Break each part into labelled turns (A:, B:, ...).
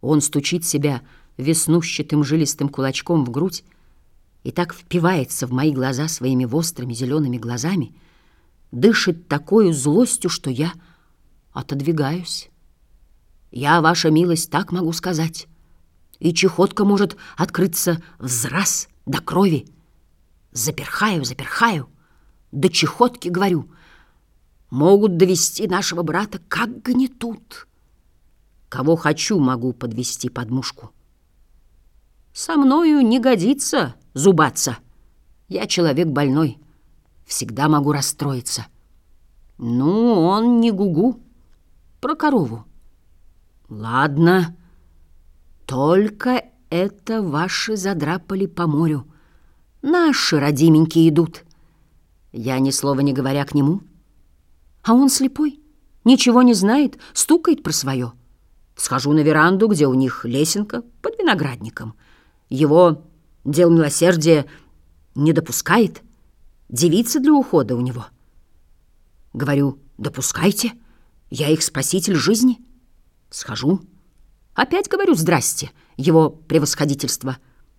A: Он стучит себя веснущатым жилистым кулачком в грудь и так впивается в мои глаза своими острыми зелеными глазами, дышит такой злостью, что я отодвигаюсь. Я, ваша милость, так могу сказать. И чехотка может открыться взраз до крови. Заперхаю, заперхаю, до чехотки, говорю, могут довести нашего брата как гнетут. Кого хочу, могу подвести под мушку. Со мною не годится зубаться. Я человек больной, всегда могу расстроиться. Ну, он не гугу, про корову. Ладно, только это ваши задрапали по морю. Наши родименькие идут. Я ни слова не говоря к нему. А он слепой, ничего не знает, стукает про свое. Схожу на веранду, где у них лесенка под виноградником. Его дел милосердия не допускает. Девица для ухода у него. Говорю, допускайте, я их спаситель жизни. Схожу. Опять говорю «здрасте», его превосходительство.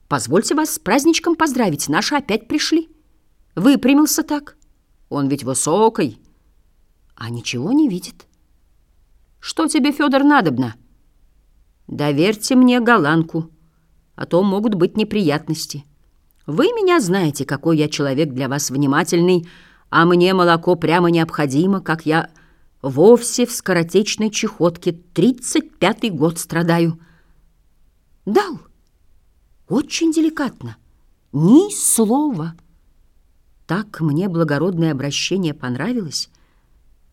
A: Позвольте вас с праздничком поздравить, наши опять пришли. Выпрямился так. Он ведь высокий, а ничего не видит. Что тебе, Федор, надобно? Доверьте мне голландку, а то могут быть неприятности. Вы меня знаете, какой я человек для вас внимательный, а мне молоко прямо необходимо, как я вовсе в скоротечной чехотке тридцать пятый год страдаю. Дал. Очень деликатно. Ни слова. Так мне благородное обращение понравилось,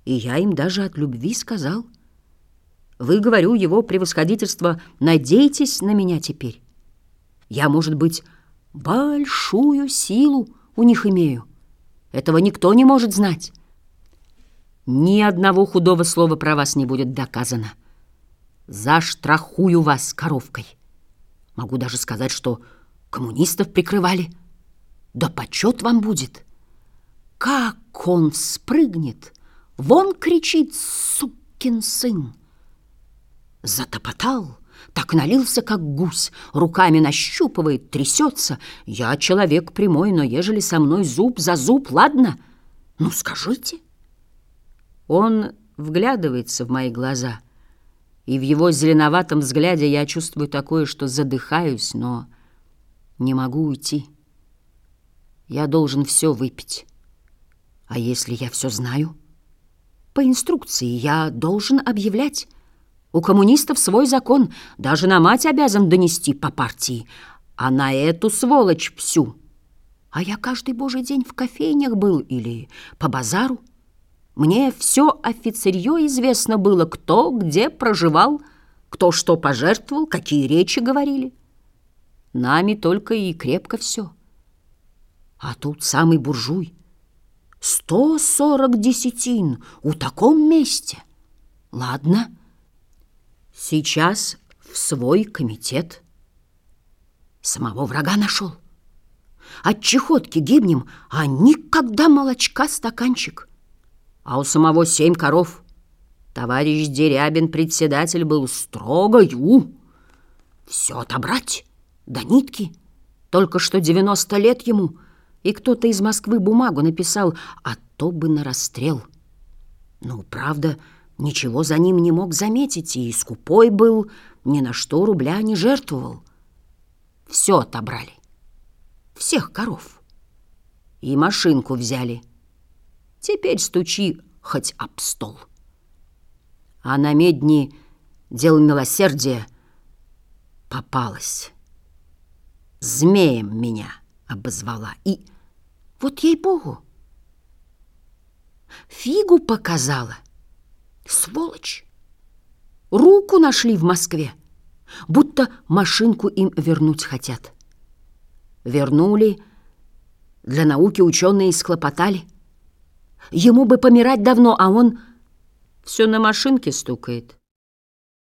A: и я им даже от любви сказал — вы, говорю, его превосходительство, надейтесь на меня теперь. Я, может быть, большую силу у них имею. Этого никто не может знать. Ни одного худого слова про вас не будет доказано. Заштрахую вас коровкой. Могу даже сказать, что коммунистов прикрывали. Да почет вам будет. Как он спрыгнет! Вон кричит сукин сын затопотал, так налился, как гусь, руками нащупывает, трясется. Я человек прямой, но ежели со мной зуб за зуб, ладно? Ну, скажите. Он вглядывается в мои глаза, и в его зеленоватом взгляде я чувствую такое, что задыхаюсь, но не могу уйти. Я должен все выпить. А если я все знаю? По инструкции я должен объявлять, у коммунистов свой закон, даже на мать обязан донести по партии, а на эту сволочь всю. А я каждый божий день в кофейнях был или по базару. Мне все офицерье известно было, кто где проживал, кто что пожертвовал, какие речи говорили. Нами только и крепко все. А тут самый буржуй. Сто сорок десятин у таком месте. Ладно, — Сейчас в свой комитет. Самого врага нашел. От чехотки гибнем, а никогда молочка стаканчик. А у самого семь коров. Товарищ Дерябин, председатель, был строгою. Все отобрать, до нитки. Только что девяносто лет ему, и кто-то из Москвы бумагу написал, а то бы на расстрел. Ну, правда, Ничего за ним не мог заметить, и скупой был, ни на что рубля не жертвовал. Все отобрали. Всех коров. И машинку взяли. Теперь стучи хоть об стол. А на медни дел милосердия попалась. Змеем меня обозвала. И вот ей-богу, фигу показала. Сволочь! Руку нашли в Москве, будто машинку им вернуть хотят. Вернули, для науки ученые схлопотали. Ему бы помирать давно, а он все на машинке стукает.